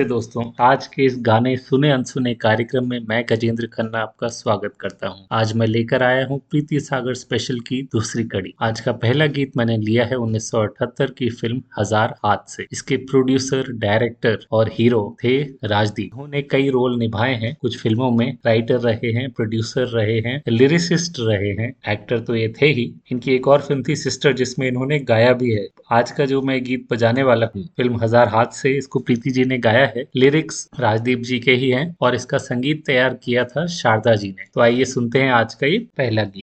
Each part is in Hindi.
नमस्ते दोस्तों। आज के इस गाने सुने अनसुने कार्यक्रम में मैं गजेंद्र खन्ना आपका स्वागत करता हूँ। आज मैं लेकर आया हूँ प्रीति सागर स्पेशल की दूसरी कड़ी। आज का पहला गीत मैंने लिया है 1978 की फ़िल्म हज़ार हाथ से। इसके प्रोड्यूसर डायरेक्टर और हीरो थे राजदीप। उन्होंने कई रोल निभाए हैं। कुछ फ़िल्मों में राइटर रहे हैं प्रोड्यूसर रहे हैं लिरिसिस्ट रहे हैं एक्टर तो ये थे ही। इनकी एक और फ़िल्म थी सिस्टर जिसमें इन्होंने गाया भी है। आज का जो मैं गीत बजाने वाला हूँ, फ़िल्म हज़ार हाथ से, इसको प्रीति जी ने गाया है लिरिक्स राजदीप जी के ही हैं और इसका संगीत तैयार किया था शारदा जी ने। तो आइए सुनते हैं आज का ये पहला गीत।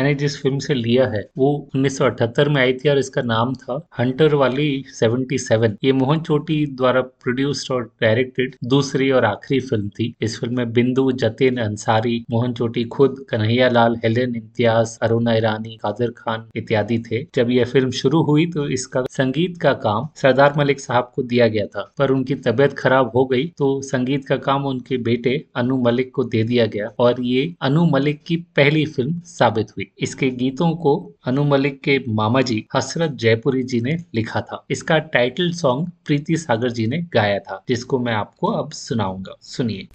मैंने जिस फ़िल्म से लिया है, वो 1978 में आई थी और इसका नाम था हंटर वाली 77 ये मोहन चोटी द्वारा प्रोड्यूस्ड और डायरेक्टेड दूसरी और आखिरी फ़िल्म थी। इस फ़िल्म में बिंदु, जतिन, अंसारी, मोहन चोटी, खुद कन्हैया लाल हेलेन, इम्तियाज़, अरुणा ईरानी, कादर खान इत्यादि थे। जब यह फ़िल्म शुरू हुई तो इसका संगीत का काम सरदार मलिक साहब को दिया गया था, पर उनकी तबियत खराब हो गई तो संगीत का काम उनके बेटे अनु मलिक को दे दिया गया और ये अनु मलिक की पहली फ़िल्म फ़िल्म साबित हुई। इसके गीतों को अनु मलिक के मामा जी हसरत जयपुरी जी ने लिखा था। इसका टाइटल सॉन्ग प्रीति सागर जी ने गाया था, जिसको मैं आपको अब सुनाऊँगा। सुनिए।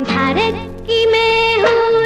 भारत की मैं हूँ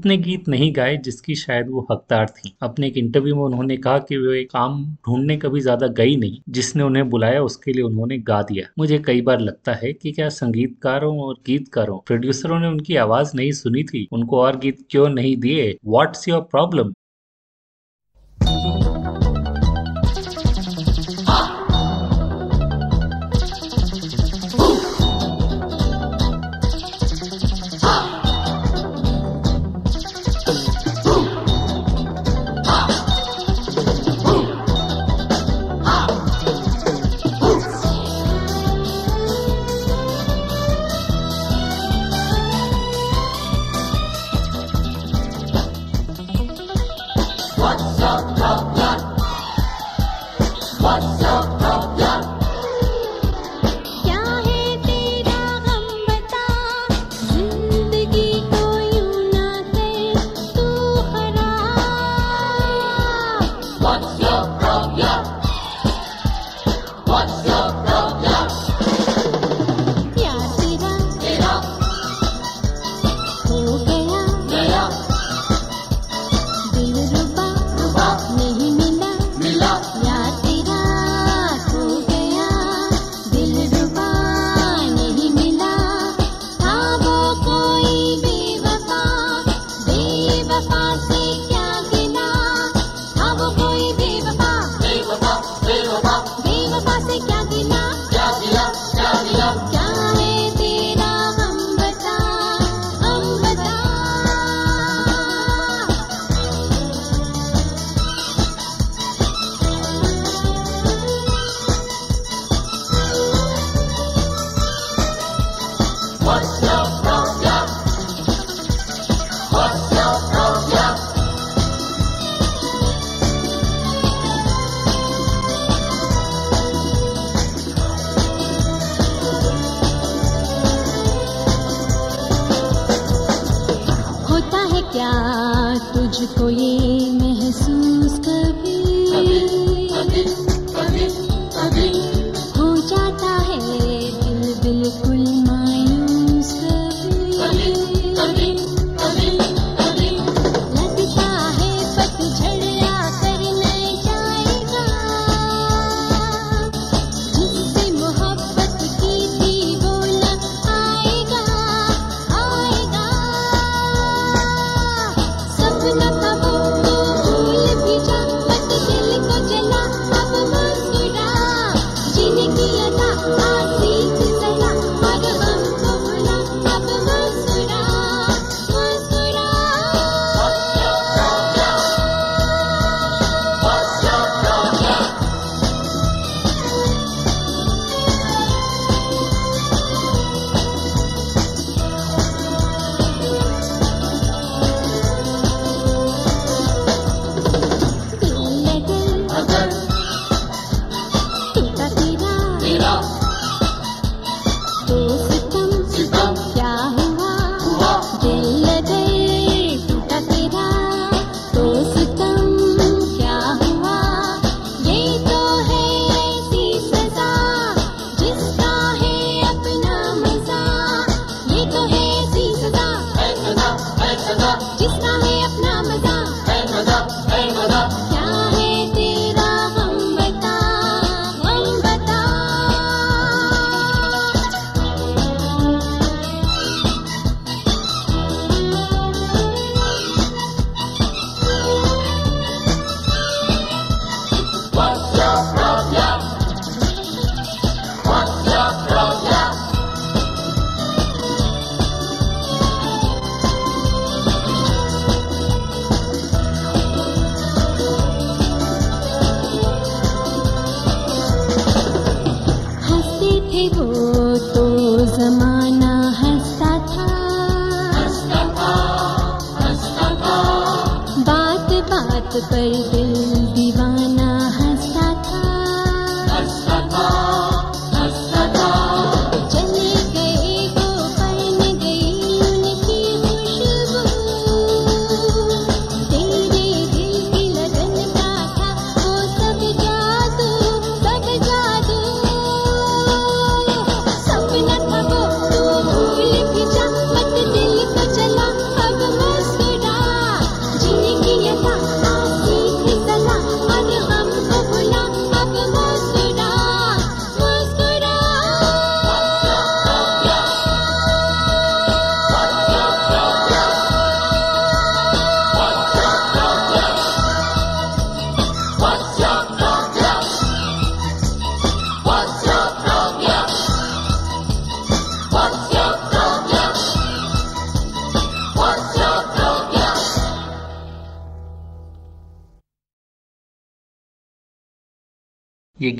उतने गीत नहीं गाए जिसकी शायद वो हकदार थी। अपने एक इंटरव्यू में उन्होंने कहा कि वो काम ढूँढने कभी ज़्यादा गई नहीं, जिसने उन्हें बुलाया, उसके लिए उन्होंने गा दिया। मुझे कई बार लगता है कि क्या संगीतकारों और गीतकारों प्रोड्यूसरों ने उनकी आवाज़ नहीं सुनी थी? उनको और गीत क्यों नहीं दिए? व्हाट्स योर प्रॉब्लम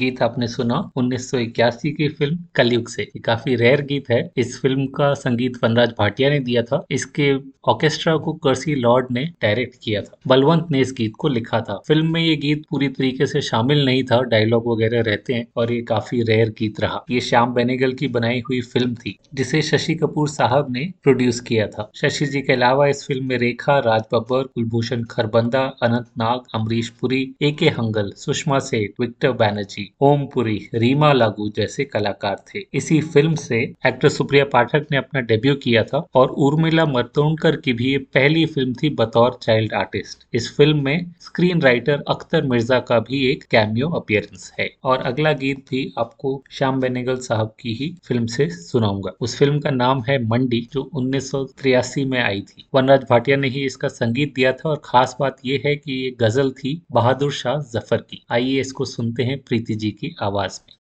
गीत आपने सुना 1981 की फ़िल्म। कलयुग से। काफ़ी रेयर गीत है। इस फ़िल्म का संगीत वनराज भाटिया ने दिया था। इसके ऑर्केस्ट्रा को कर्सी लॉर्ड ने डायरेक्ट किया था। बलवंत ने इस गीत को लिखा था। फ़िल्म में ये गीत पूरी तरीके से शामिल नहीं था। डायलॉग वगैरह रहते हैं और ये काफ़ी रेयर गीत रहा। ये श्याम बेनेगल की बनाई हुई फ़िल्म थी, जिसे शशि कपूर साहब ने प्रोड्यूस किया था। शशि जी के अलावा इस फ़िल्म में रेखा, राज बब्बर, कुलभूषण खरबंदा, अनंत नाग, अमरीश पुरी ए के हंगल, सुषमा सेठ, विक्टर बैनर्जी, ओम पुरी, रीमा लागू जैसे कलाकार थे। इसी फ़िल्म से एक्ट्रेस सुप्रिया पाठक ने अपना डेब्यू किया था और उर्मिला मर्तोंडकर की भी ये पहली फ़िल्म थी बतौर चाइल्ड आर्टिस्ट। इस फ़िल्म में स्क्रीन राइटर अख्तर मिर्ज़ा का भी एक कैमियो अपीयरेंस है। और अगला गीत भी आपको श्याम बेनेगल साहब की ही फ़िल्म से सुनाऊँगा। उस फ़िल्म का नाम है मंडी, जो उन्नीस में आई थी। वनराज भाटिया ने ही इसका संगीत दिया था और खास बात यह है कि ये गज़ल थी बहादुर शाह ज़फ़र की। आइए इसको सुनते हैं प्रीति जी की आवाज़ में।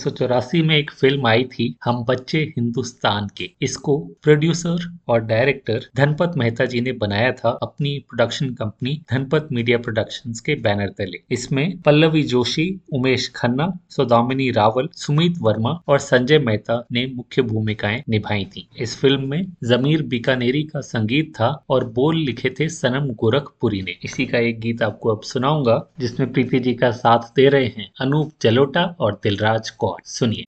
1984 में एक फ़िल्म आई थी, हम बच्चे हिंदुस्तान के। इसको प्रोड्यूसर और डायरेक्टर धनपत मेहता जी ने बनाया था। अपनी production company Dhanpat media productions के बैनर तले। इसमें पल्लवी जोशी, उमेश खन्ना, सुदामिनी रावल, सुमित वर्मा और संजय मेहता ने मुख्य भूमिकाएँ निभाई थी। इस फ़िल्म में जमीर बीकानेरी का संगीत था और बोल लिखे थे सनम गोरखपुरी ने। इसी का एक गीत आपको अब सुनाऊँगा, जिसमें प्रीति जी का साथ दे रहे हैं अनूप जलोटा और दिलराज को वॉट सुनिए।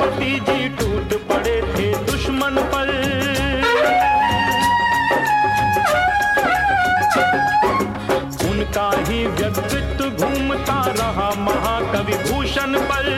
पति जी टूट पड़े थे दुश्मन पर उनका ही व्यक्तित्व घूमता रहा महाकवि भूषण पर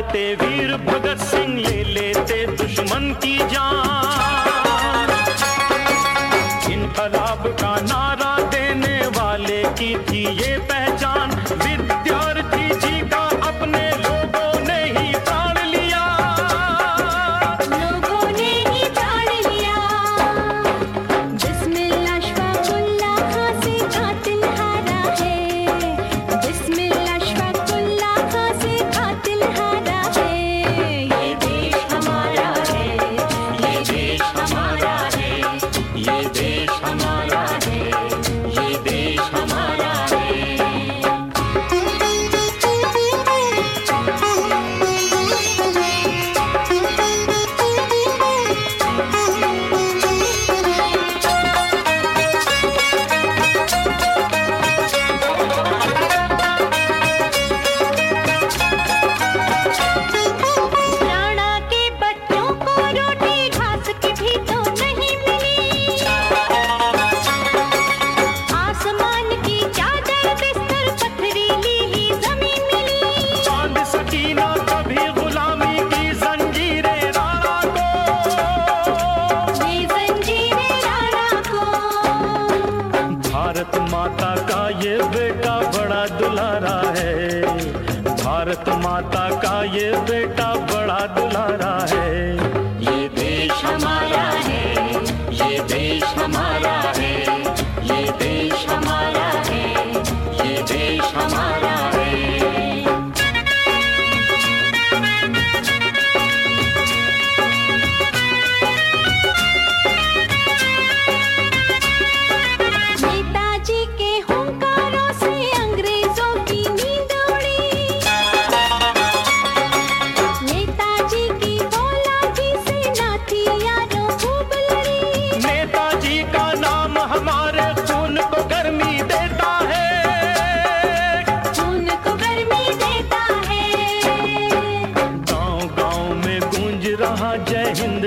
भागते वीर भगत सिंह ले लेते दुश्मन की जान।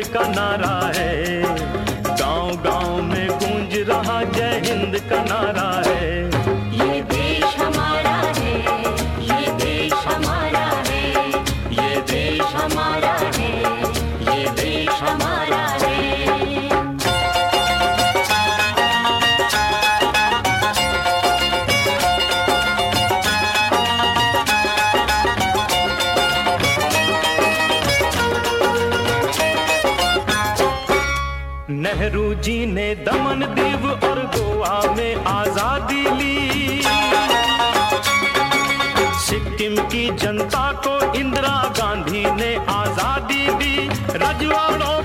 का नारा है। गाँव गाँव में गूंज रहा जय हिंद का नारा है। ने दमन दीव और गोवा में आज़ादी ली। सिक्किम की जनता को इंदिरा गांधी ने आज़ादी दी। रजवाड़ों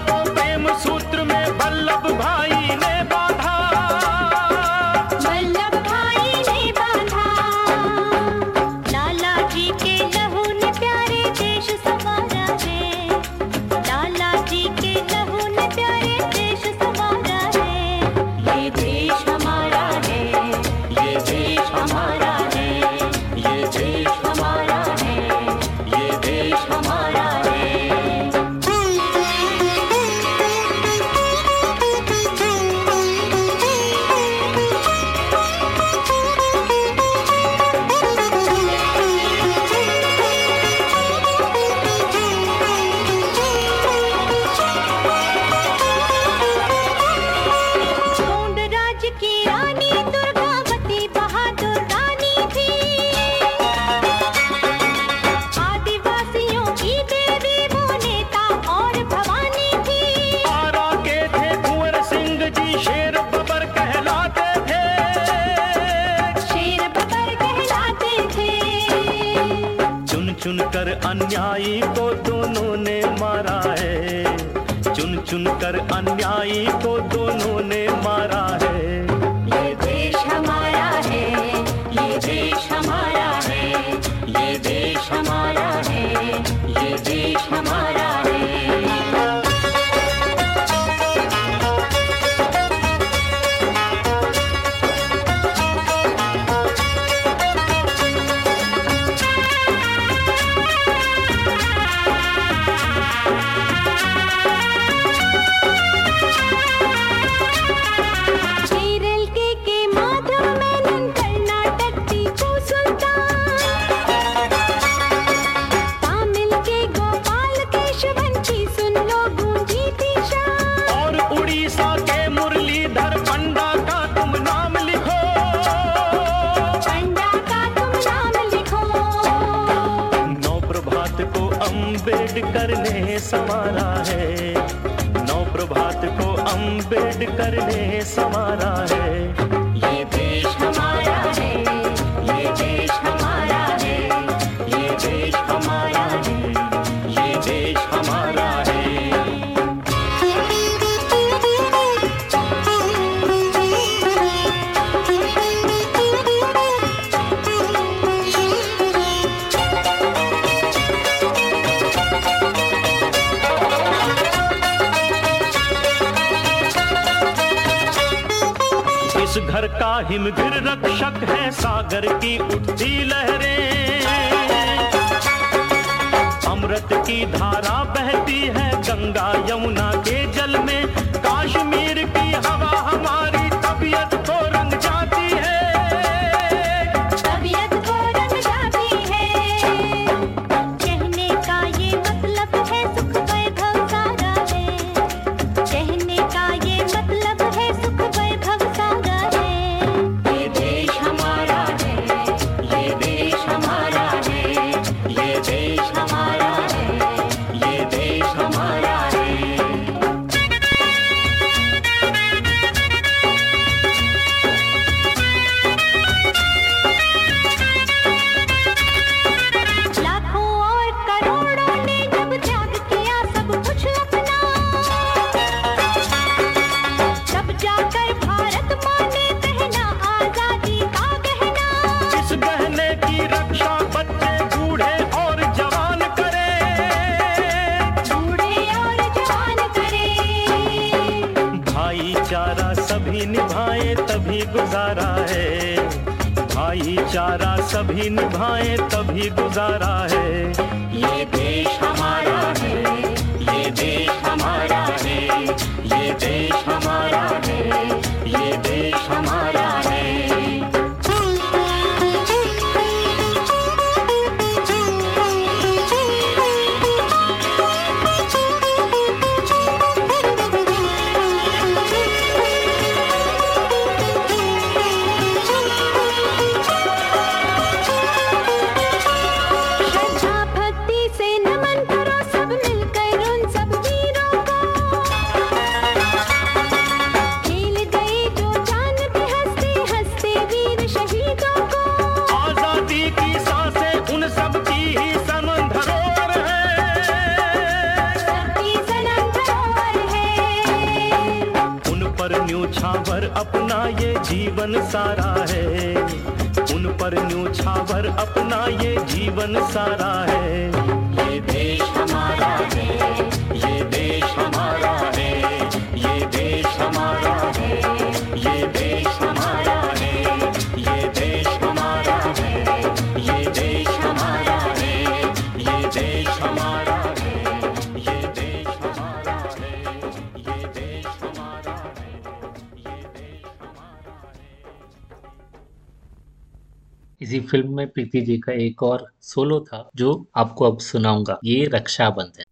प्रीति जी का एक और सोलो था जो आपको अब सुनाऊँगा। ये रक्षाबंधन।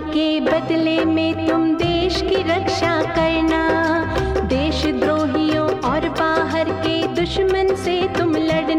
के बदले में तुम देश की रक्षा करना। देशद्रोहियों और बाहर के दुश्मन से तुम लड़ना।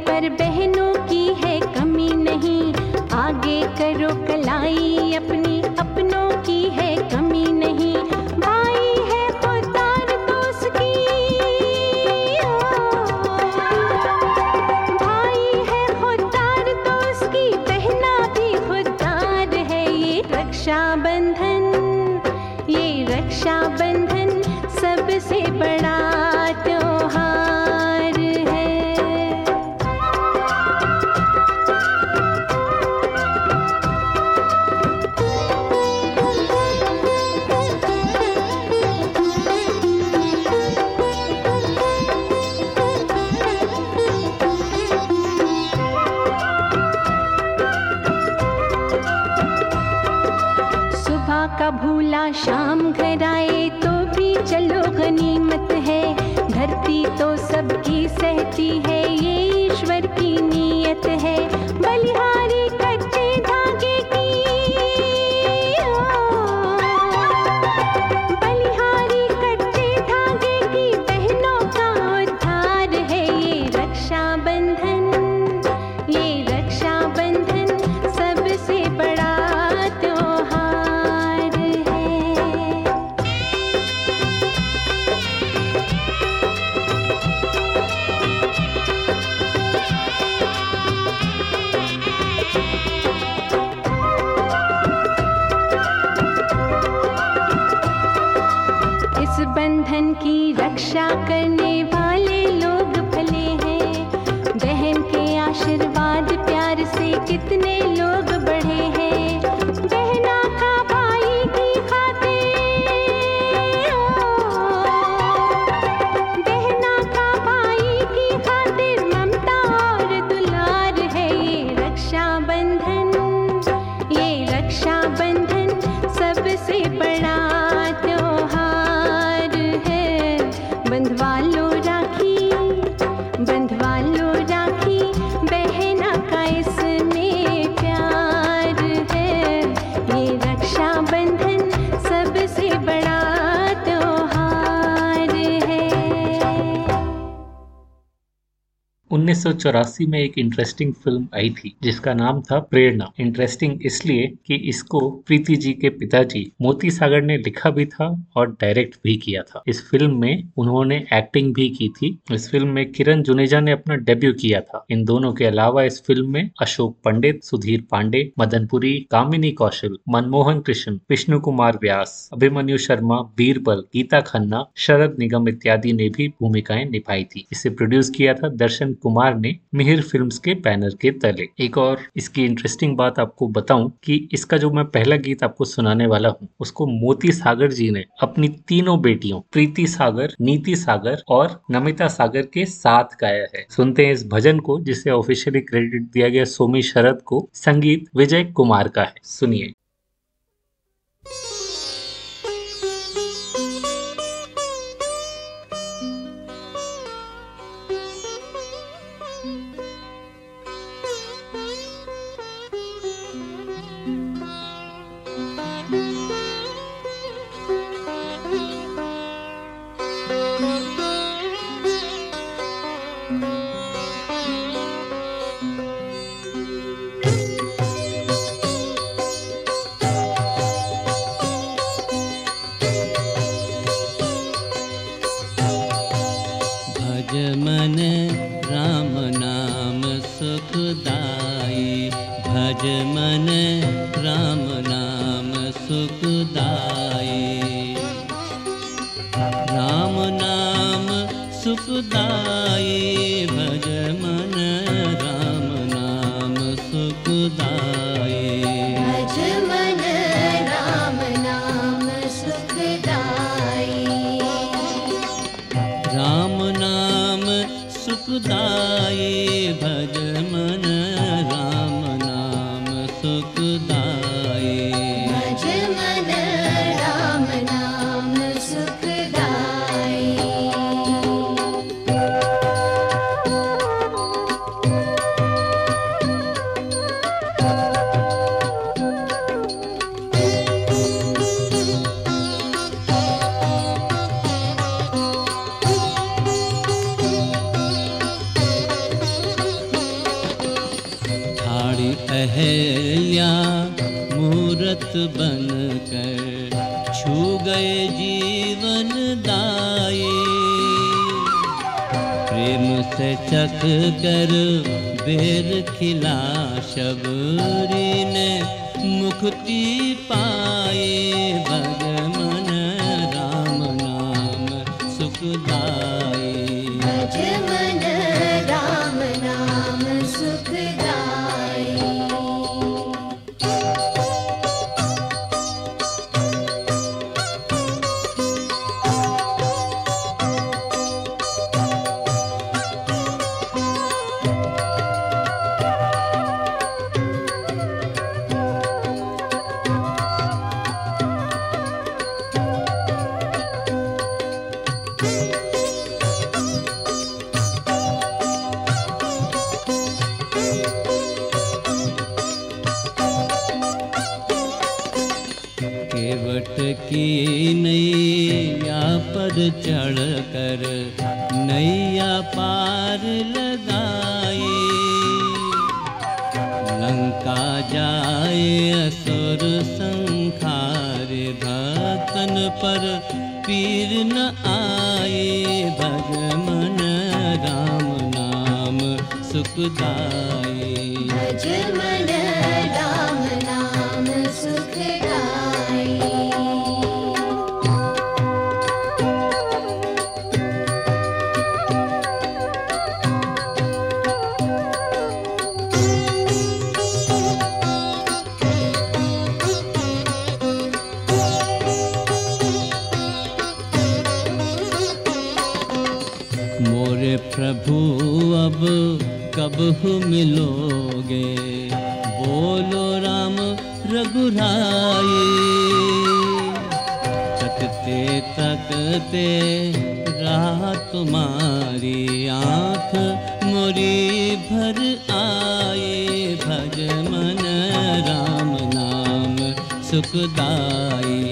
पर बहनों की है कमी नहीं। आगे करो कलाई अपनी अपनों की है कमी सहती है। उन्नीस में एक इंटरेस्टिंग फ़िल्म आई थी, जिसका नाम था प्रेरणा। इंटरेस्टिंग इसलिए कि इसको प्रीति जी के पिताजी मोती सागर ने लिखा भी था और डायरेक्ट भी किया था। इस फ़िल्म में उन्होंने एक्टिंग भी की थी। इस फ़िल्म में किरण जुनेजा ने अपना डेब्यू किया था। इन दोनों के अलावा इस फ़िल्म में अशोक पंडित, सुधीर पांडे, मदनपुरी, कामिनी कौशल, मनमोहन कृष्ण, विष्णु कुमार व्यास, अभिमन्यु शर्मा, बीरबल, गीता खन्ना, शरद निगम इत्यादि ने भी भूमिकाएँ निभाई थी। इसे प्रोड्यूस किया था दर्शन कुमार ने। मिहिर फिल्म्स के बैनर के तले। एक और इसकी इंटरेस्टिंग बात आपको बताऊँ कि इसका जो मैं पहला गीत आपको सुनाने वाला हूँ, उसको मोती सागर जी ने अपनी तीनों बेटियों, प्रीति सागर, नीति सागर और नमिता सागर के साथ गाया है। सुनते हैं इस भजन को, जिसे ऑफिशियली क्रेडिट दिया गया सोमी शरद को, संगीत विजय कुमार का है। सुनिए। भज गए जीवन दाई प्रेम से चख कर बेर खिला शबरी ने मुक्ति पाए। भग पर पीर न आए भग मन राम नाम सुखदाई हो मिलोगे बोलो राम रघुराई तकते तकते राह तुम्हारी आँख मोरी भर आए। भज मन राम नाम सुखदाई।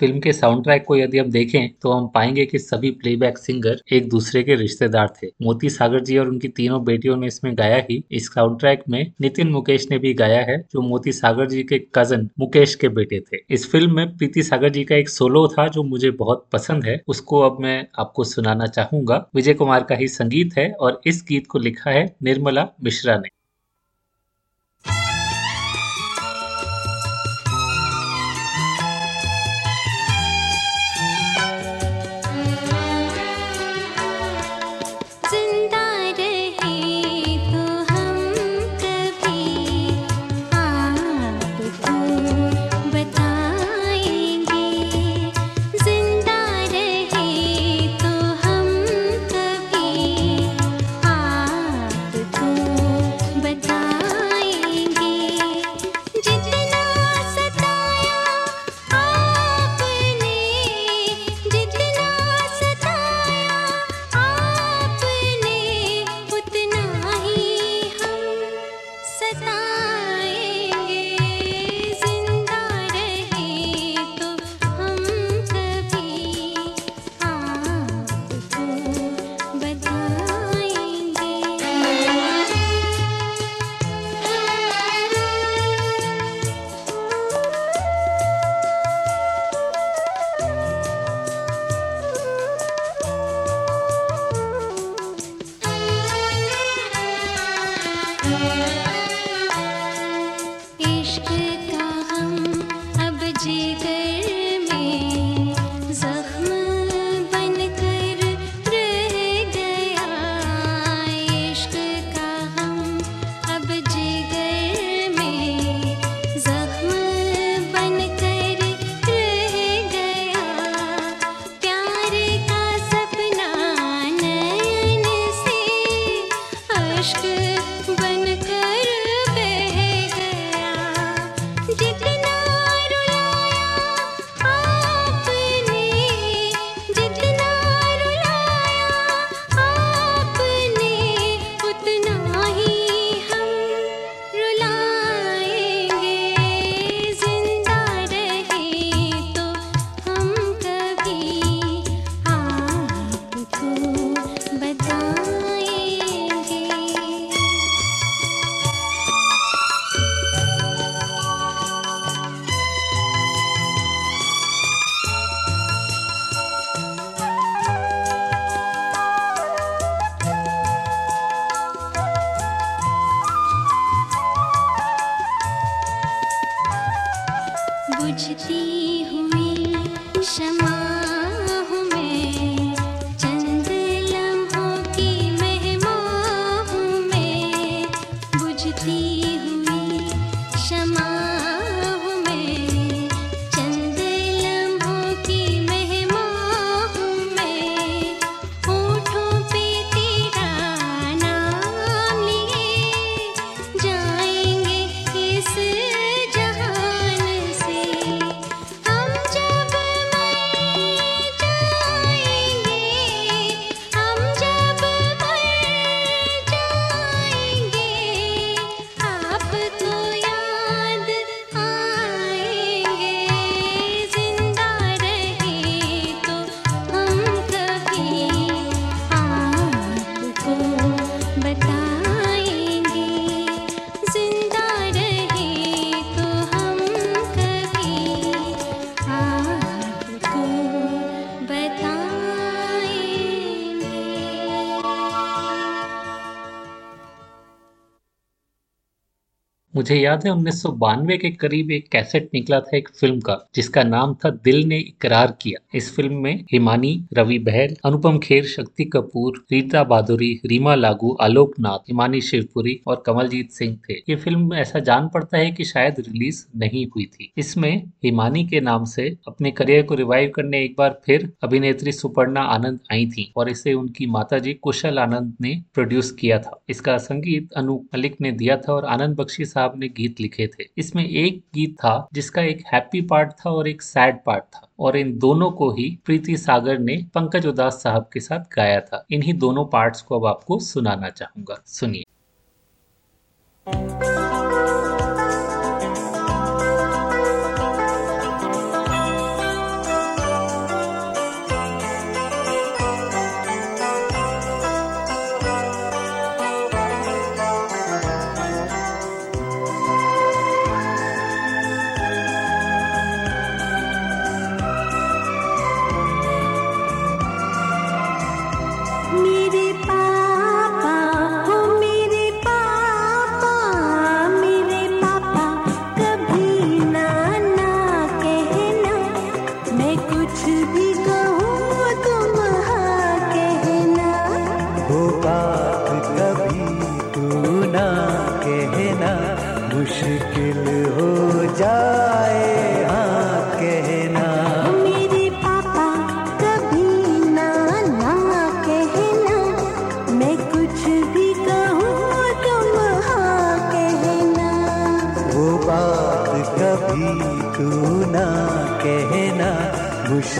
फ़िल्म के साउंड ट्रैक को यदि हम देखें तो हम पाएँगे कि सभी प्लेबैक सिंगर एक दूसरे के रिश्तेदार थे। मोती सागर जी और उनकी तीनों बेटियों ने इसमें गाया ही। इस साउंड ट्रैक में नितिन मुकेश ने भी गाया है, जो मोती सागर जी के कज़न मुकेश के बेटे थे। इस फ़िल्म में प्रीति सागर जी का एक सोलो था, जो मुझे बहुत पसंद है। उसको अब मैं आपको सुनाना चाहूँगा। विजय कुमार का ही संगीत है और इस गीत को लिखा है निर्मला मिश्रा ने। मुझे याद है उन्नीस सौ बानवे के करीब एक कैसेट निकला था एक फ़िल्म का, जिसका नाम था दिल ने इकरार किया। इस फ़िल्म में हिमानी, रवि बहल, अनुपम खेर, शक्ति कपूर, रीता बहादुरी रीमा लागू, आलोक नाथ, हिमानी शिवपुरी और कमलजीत सिंह थे। ये फ़िल्म ऐसा जान पड़ता है कि शायद रिलीज़ नहीं हुई थी। इसमें हिमानी के नाम से अपने करियर को रिवाइव करने एक बार फिर अभिनेत्री सुपर्णा आनंद आई थी और इसे उनकी माताजी कुशल आनंद ने प्रोड्यूस किया था। इसका संगीत अनु मलिक ने दिया था और आनंद बख्शी साहब ने गीत लिखे थे। इसमें एक गीत था, जिसका एक हैप्पी पार्ट था और एक सैड पार्ट था। और इन दोनों को ही प्रीति सागर ने पंकज उदास साहब के साथ गाया था। इन्हीं दोनों पार्ट्स को अब आपको सुनाना चाहूँगा। सुनिए।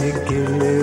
गिल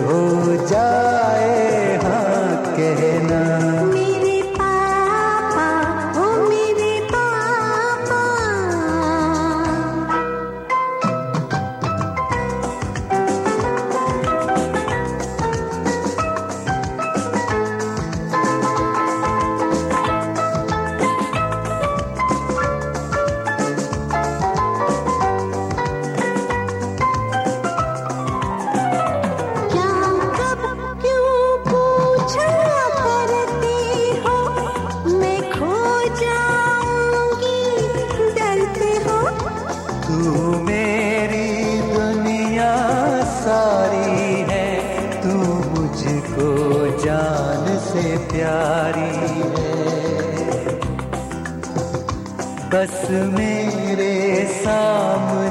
बस मेरे सामने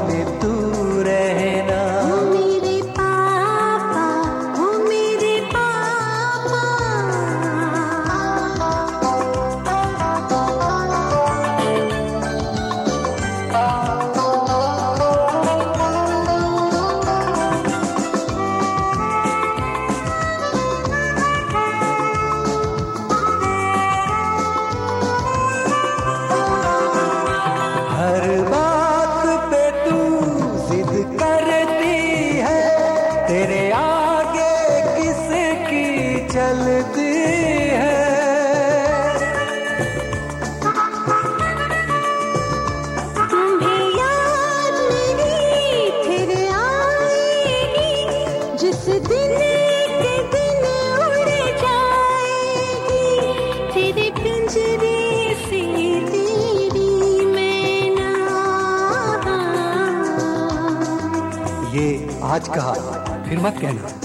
फिर मत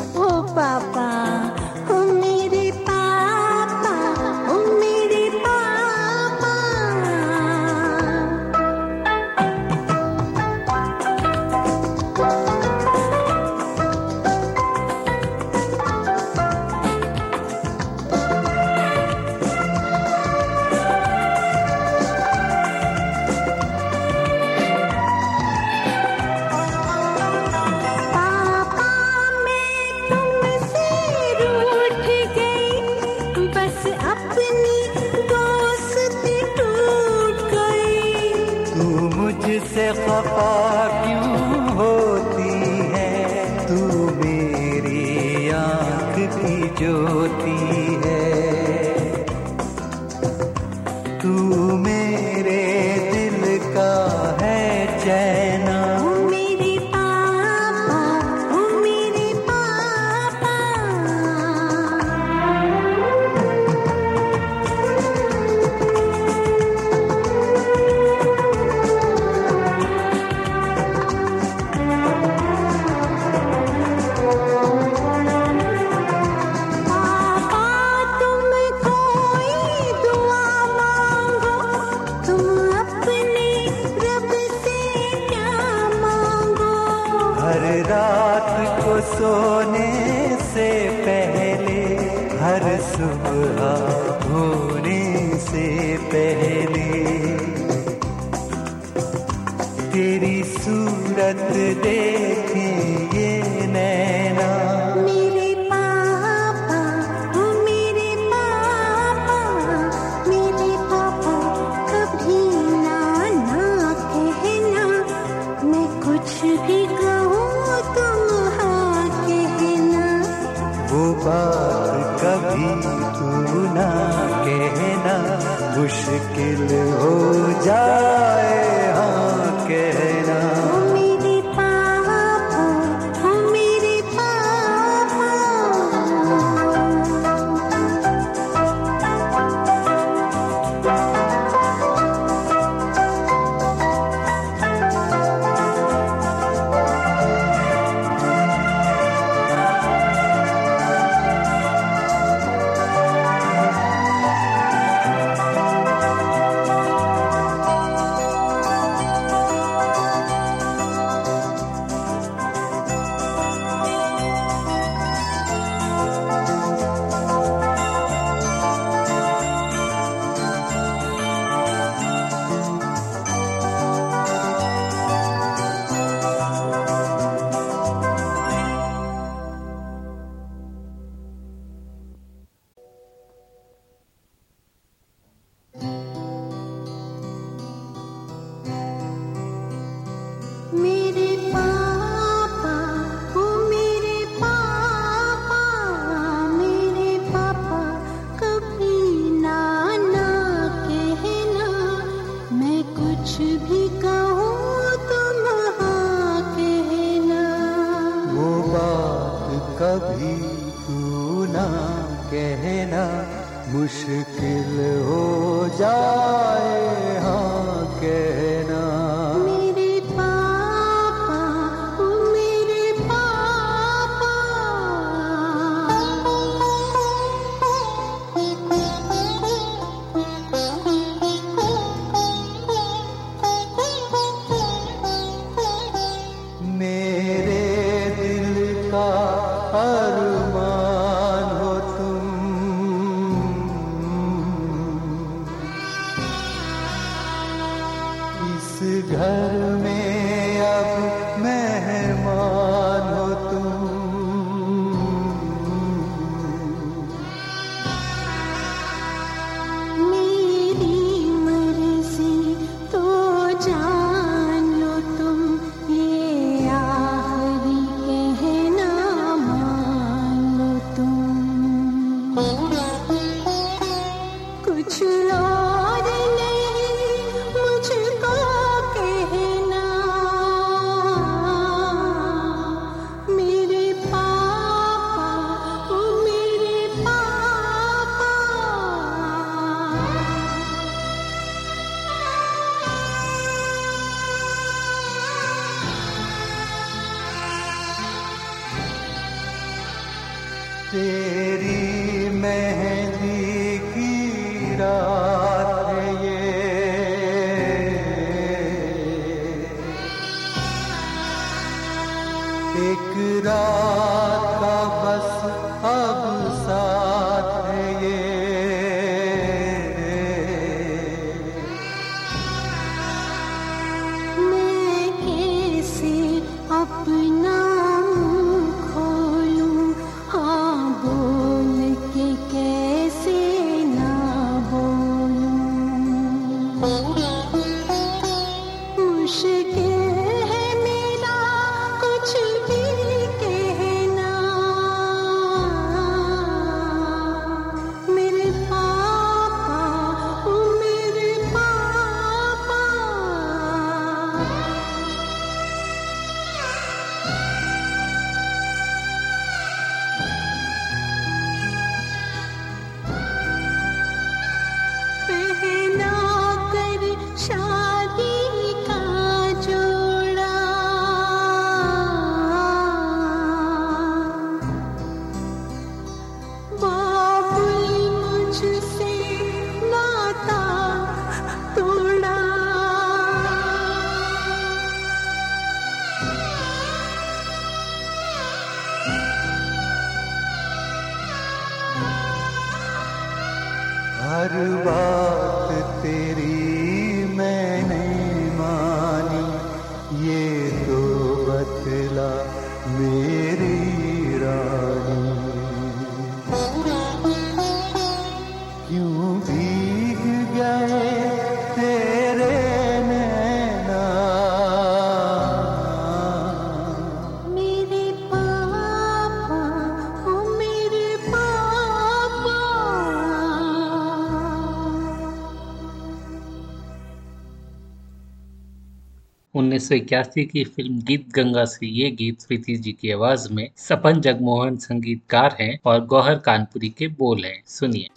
1981 की फ़िल्म गीत गंगा से ये गीत प्रीति जी की आवाज़ में सपन जगमोहन संगीतकार हैं और गौहर कानपुरी के बोल हैं। सुनिए।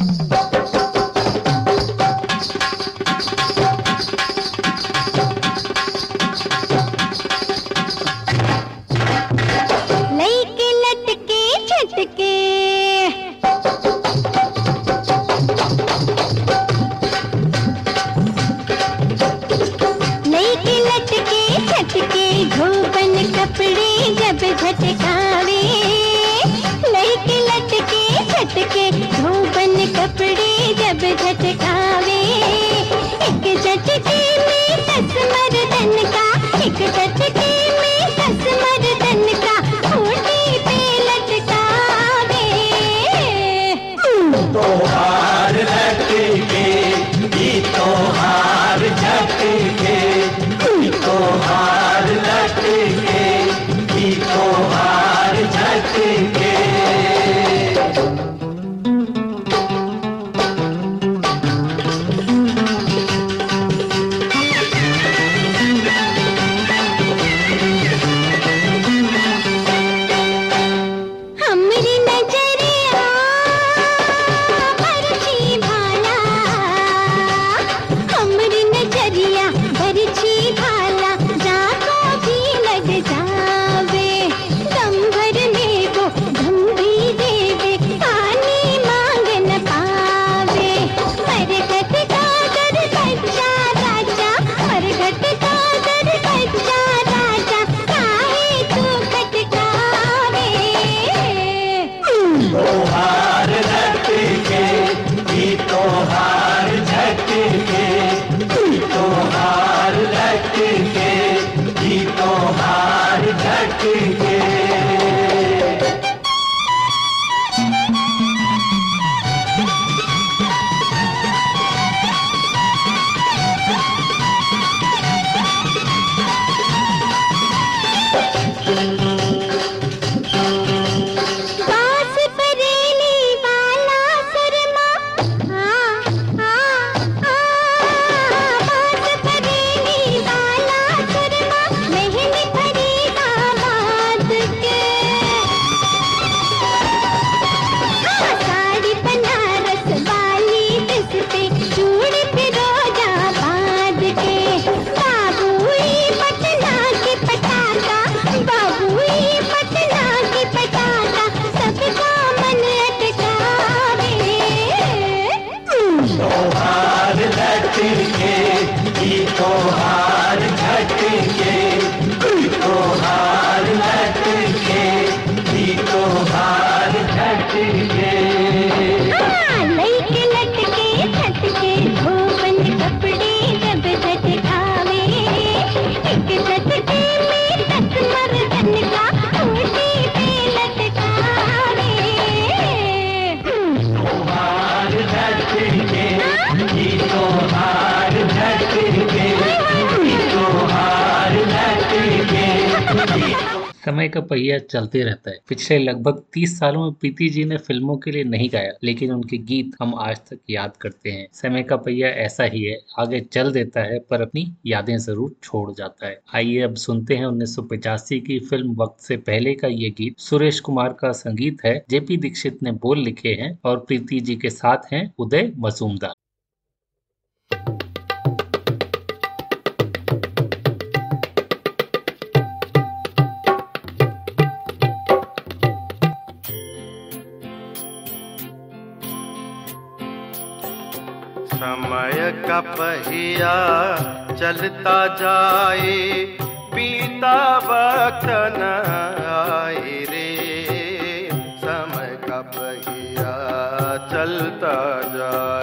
चलते रहता है। पिछले लगभग तीस सालों में प्रीति जी ने फ़िल्मों के लिए नहीं गाया, लेकिन उनके गीत हम आज तक याद करते हैं। समय का पहिया ऐसा ही है, आगे चल देता है, पर अपनी यादें ज़रूर छोड़ जाता है। आइए अब सुनते हैं उन्नीस सौ पचासी की फ़िल्म वक्त से पहले का ये गीत। सुरेश कुमार का संगीत है, जेपी दीक्षित ने बोल लिखे हैं, और प्रीति जी के साथ हैं उदय मजूमदार समय का पहिया चलता जाए, पीता वक्त न आए रे। समय का पहिया चलता जाए।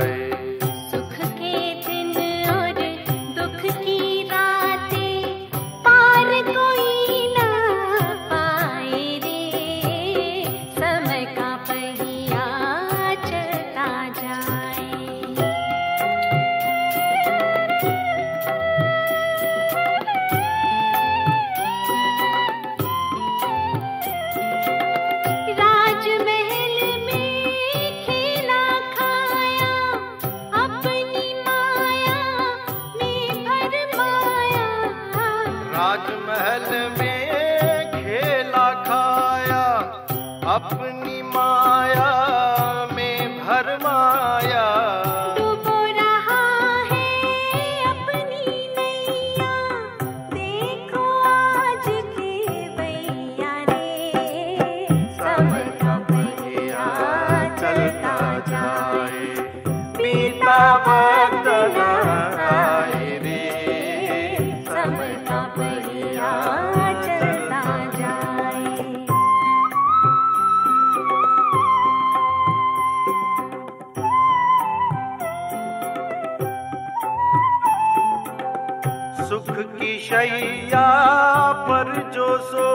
so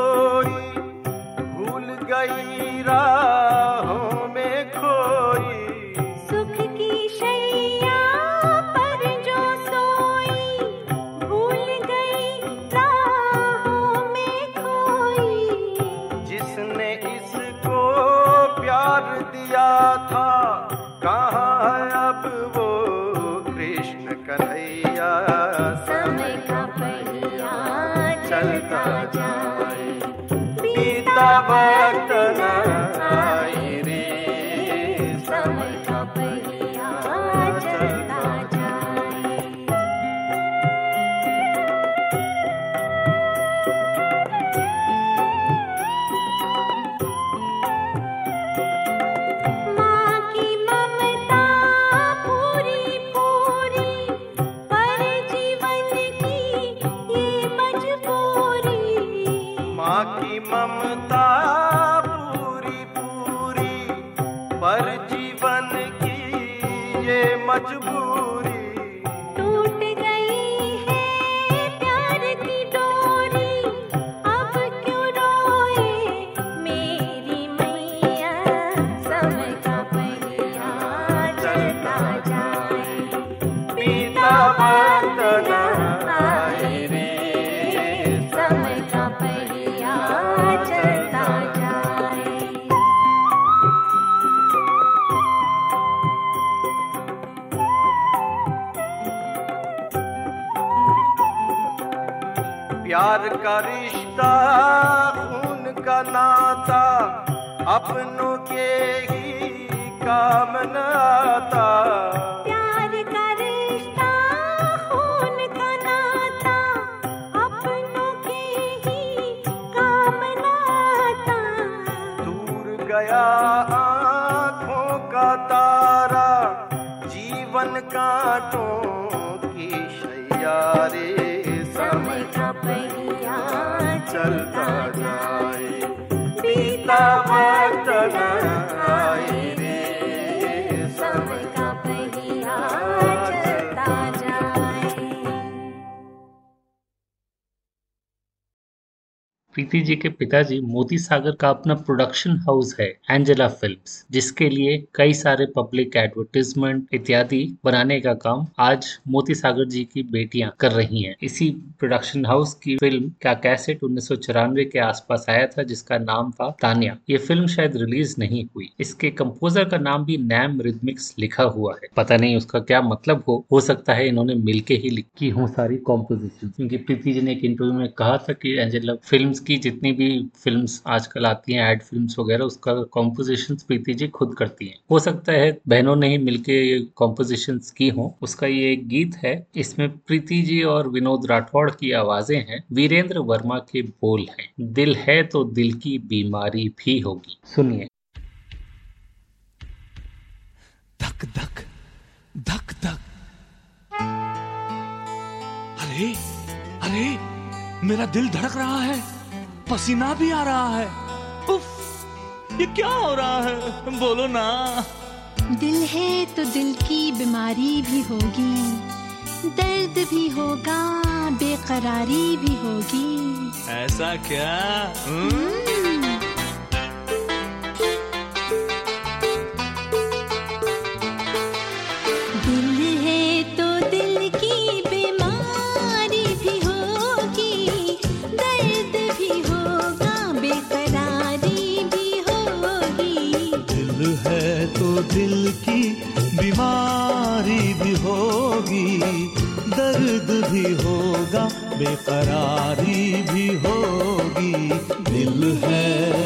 प्रीति जी के पिताजी मोती सागर का अपना प्रोडक्शन हाउस है एंजेला फिल्म्स जिसके लिए कई सारे पब्लिक एडवर्टीजमेंट इत्यादि बनाने का काम आज मोती सागर जी की बेटियाँ कर रही हैं। इसी प्रोडक्शन हाउस की फ़िल्म का कैसेट उन्नीस सौ चौरानवे के आसपास आया था, जिसका नाम था तानिया। ये फ़िल्म शायद रिलीज़ नहीं हुई। इसके कंपोजर का नाम भी नैम रिदमिक्स लिखा हुआ है। पता नहीं उसका क्या मतलब हो हो सकता है इन्होंने मिलके ही लिखी हो सारी कॉम्पोजिशन क्योंकि प्रीति जी ने एक इंटरव्यू में कहा था कि एंजेला फिल्म्स की जितनी भी फिल्म्स आजकल आती हैं एड फिल्म्स वगैरह, उसका कॉम्पोजिशन प्रीति जी खुद करती हैं। हो सकता है बहनों ने ही मिलके ये कॉम्पोजिशन की हो। उसका ये एक गीत है, इसमें प्रीति जी और विनोद राठौड़ की आवाज़ें हैं। वीरेंद्र वर्मा के बोल हैं। दिल है तो दिल की बीमारी भी होगी। सुनिए। धक धक धक धक। अरे अरे, मेरा दिल धड़क रहा है। पसीना भी आ रहा है। उफ ये क्या हो रहा है? बोलो ना। दिल है तो दिल की बीमारी भी होगी। दर्द भी होगा बेकरारी भी होगी। ऐसा क्या? हम्म? दिल की बीमारी भी होगी दर्द भी होगा बेकरारी भी होगी। दिल है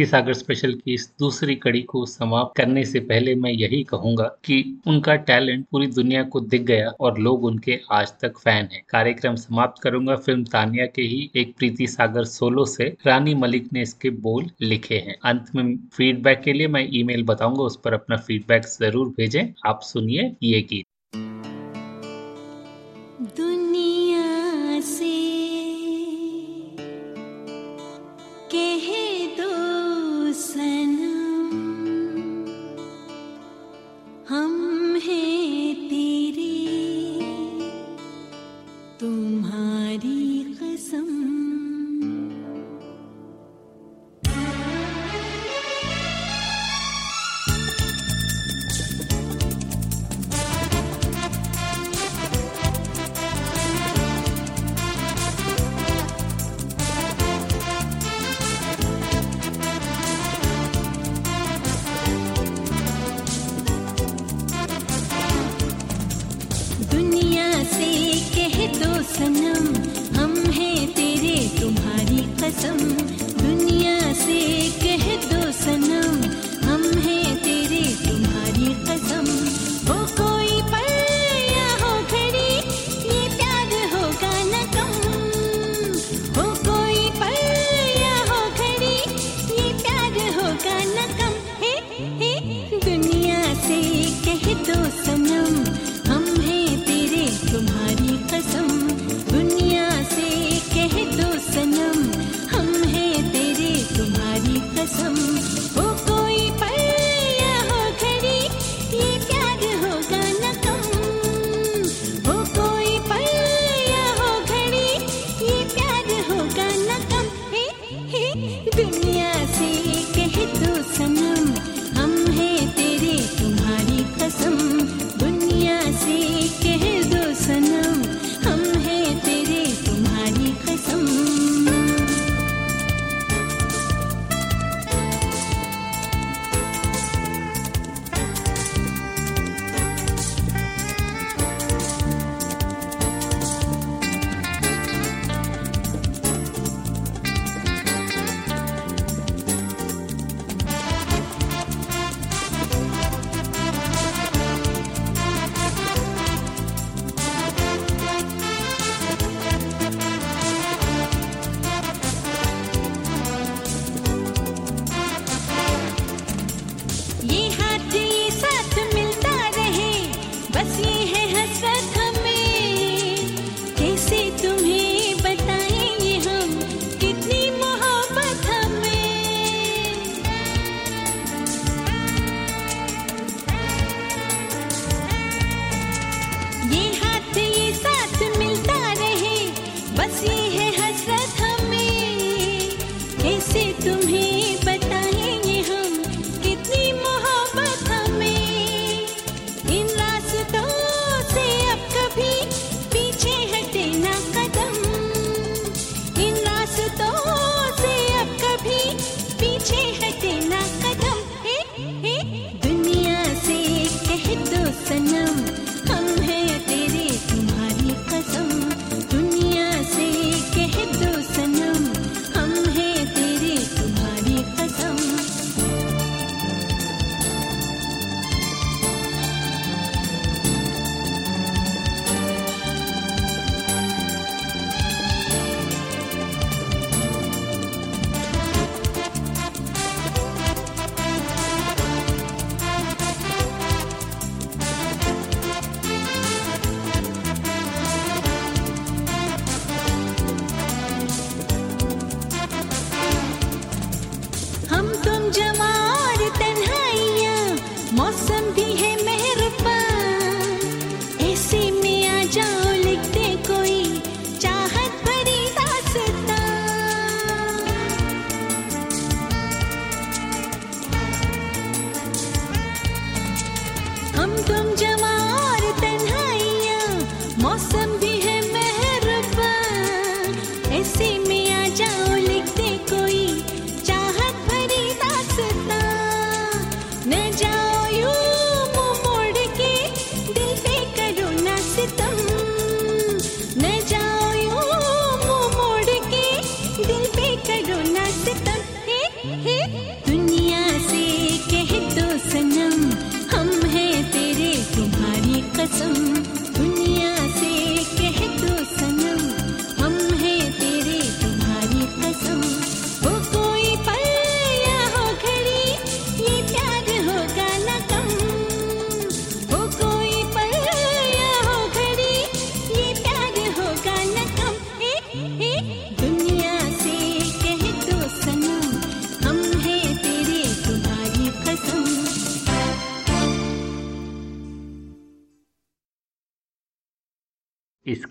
प्रीति सागर स्पेशल की इस दूसरी कड़ी को समाप्त करने से पहले मैं यही कहूँगा कि उनका टैलेंट पूरी दुनिया को दिख गया और लोग उनके आज तक फ़ैन हैं। कार्यक्रम समाप्त करूँगा। फ़िल्म तानिया के ही एक प्रीति सागर सोलो से रानी मलिक ने इसके बोल लिखे हैं। अंत में फीडबैक के लिए मैं ईमेल बताऊँगा। उस पर अपना फीडबैक ज़रूर भेजें। आप सुनिए ये गीत।